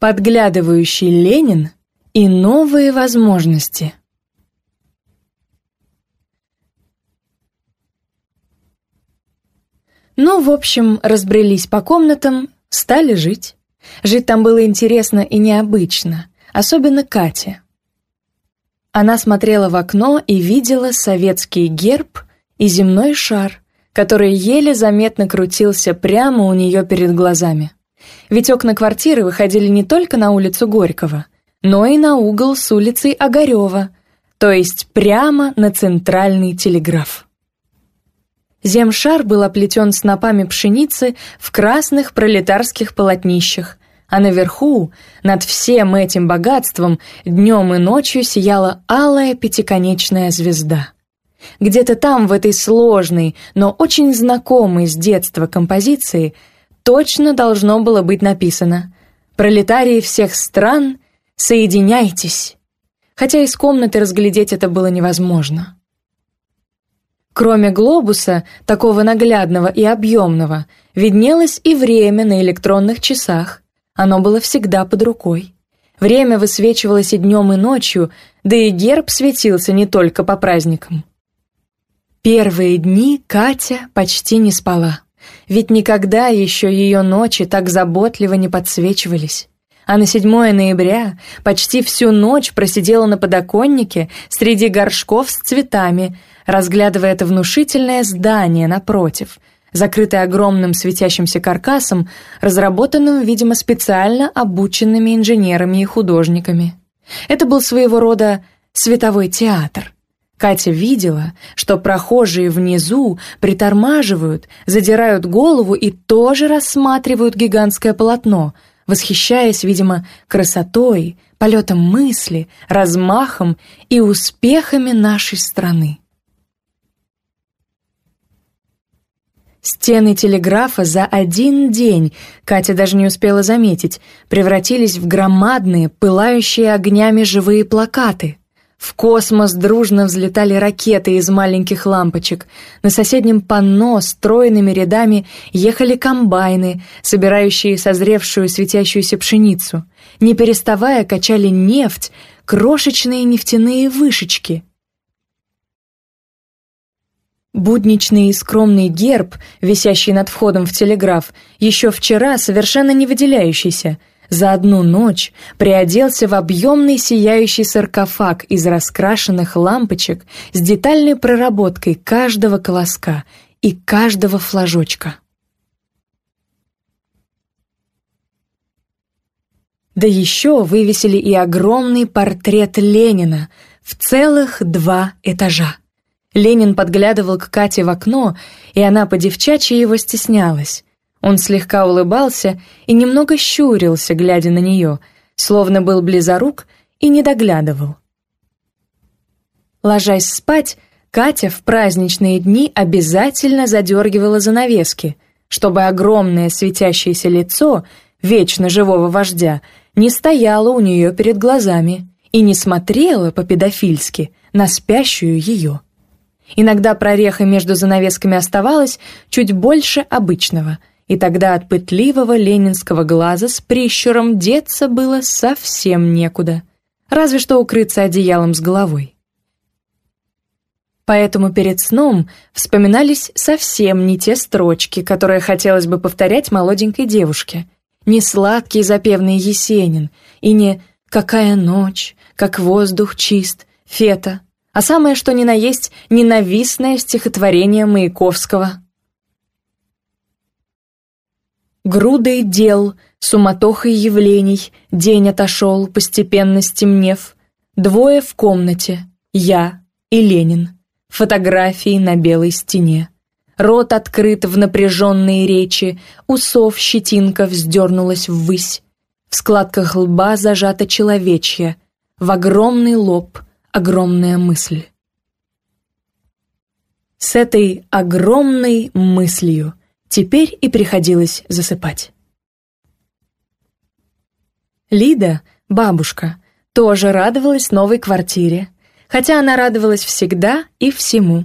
Подглядывающий Ленин и новые возможности. Ну, в общем, разбрелись по комнатам, стали жить. Жить там было интересно и необычно, особенно Кате. Она смотрела в окно и видела советский герб и земной шар, который еле заметно крутился прямо у нее перед глазами. Ведь окна квартиры выходили не только на улицу Горького, но и на угол с улицей Огарева, то есть прямо на центральный телеграф. Земшар был оплетен снопами пшеницы в красных пролетарских полотнищах, а наверху, над всем этим богатством, днем и ночью сияла алая пятиконечная звезда. Где-то там, в этой сложной, но очень знакомой с детства композиции – точно должно было быть написано «Пролетарии всех стран, соединяйтесь!» хотя из комнаты разглядеть это было невозможно. Кроме глобуса, такого наглядного и объемного, виднелось и время на электронных часах. Оно было всегда под рукой. Время высвечивалось и днем, и ночью, да и герб светился не только по праздникам. Первые дни Катя почти не спала. Ведь никогда еще ее ночи так заботливо не подсвечивались. А на 7 ноября почти всю ночь просидела на подоконнике среди горшков с цветами, разглядывая это внушительное здание напротив, закрытое огромным светящимся каркасом, разработанным, видимо, специально обученными инженерами и художниками. Это был своего рода световой театр — Катя видела, что прохожие внизу притормаживают, задирают голову и тоже рассматривают гигантское полотно, восхищаясь, видимо, красотой, полетом мысли, размахом и успехами нашей страны. Стены телеграфа за один день, Катя даже не успела заметить, превратились в громадные, пылающие огнями живые плакаты — в космос дружно взлетали ракеты из маленьких лампочек. На соседнем панно стройными рядами ехали комбайны, собирающие созревшую светящуюся пшеницу. Не переставая качали нефть, крошечные нефтяные вышечки. Будничный и скромный герб, висящий над входом в телеграф, еще вчера совершенно не выделяющийся — за одну ночь приоделся в объемный сияющий саркофаг из раскрашенных лампочек с детальной проработкой каждого колоска и каждого флажочка. Да еще вывесили и огромный портрет Ленина в целых два этажа. Ленин подглядывал к Кате в окно, и она по-девчачьи его стеснялась. Он слегка улыбался и немного щурился, глядя на нее, словно был близорук и не доглядывал. Ложась спать, Катя в праздничные дни обязательно задергивала занавески, чтобы огромное светящееся лицо вечно живого вождя не стояло у нее перед глазами и не смотрело по-педофильски на спящую ее. Иногда прореха между занавесками оставалась чуть больше обычного — и тогда от пытливого ленинского глаза с прищуром деться было совсем некуда, разве что укрыться одеялом с головой. Поэтому перед сном вспоминались совсем не те строчки, которые хотелось бы повторять молоденькой девушке, не сладкий запевный Есенин и не «Какая ночь, как воздух чист, фета», а самое что ни на есть ненавистное стихотворение Маяковского Грудой дел, суматохой явлений, день отошел, постепенно стемнев. Двое в комнате, я и Ленин. Фотографии на белой стене. Рот открыт в напряженные речи, усов щетинка вздернулась ввысь. В складках лба зажато человечье, в огромный лоб огромная мысль. С этой огромной мыслью Теперь и приходилось засыпать. Лида, бабушка, тоже радовалась новой квартире, хотя она радовалась всегда и всему.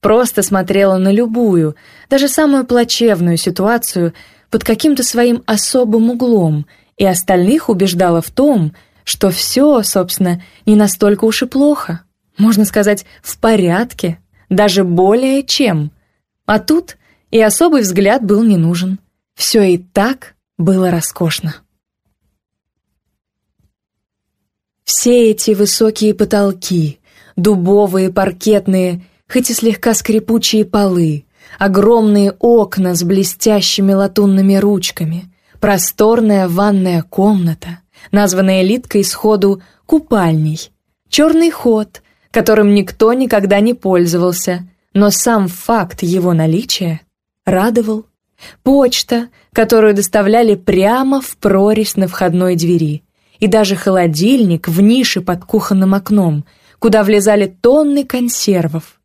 Просто смотрела на любую, даже самую плачевную ситуацию под каким-то своим особым углом и остальных убеждала в том, что все, собственно, не настолько уж и плохо. Можно сказать, в порядке, даже более чем. А тут и особый взгляд был не нужен. Все и так было роскошно. Все эти высокие потолки, дубовые, паркетные, хоть и слегка скрипучие полы, огромные окна с блестящими латунными ручками, просторная ванная комната, названная Литкой сходу «купальней», черный ход, которым никто никогда не пользовался, но сам факт его наличия радовал. Почта, которую доставляли прямо в прорезь на входной двери. И даже холодильник в нише под кухонным окном, куда влезали тонны консервов.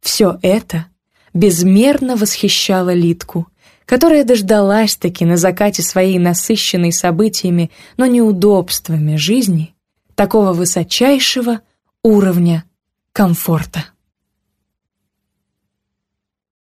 Все это безмерно восхищало Литку, которая дождалась-таки на закате своей насыщенной событиями, но неудобствами жизни, такого высочайшего уровня комфорта.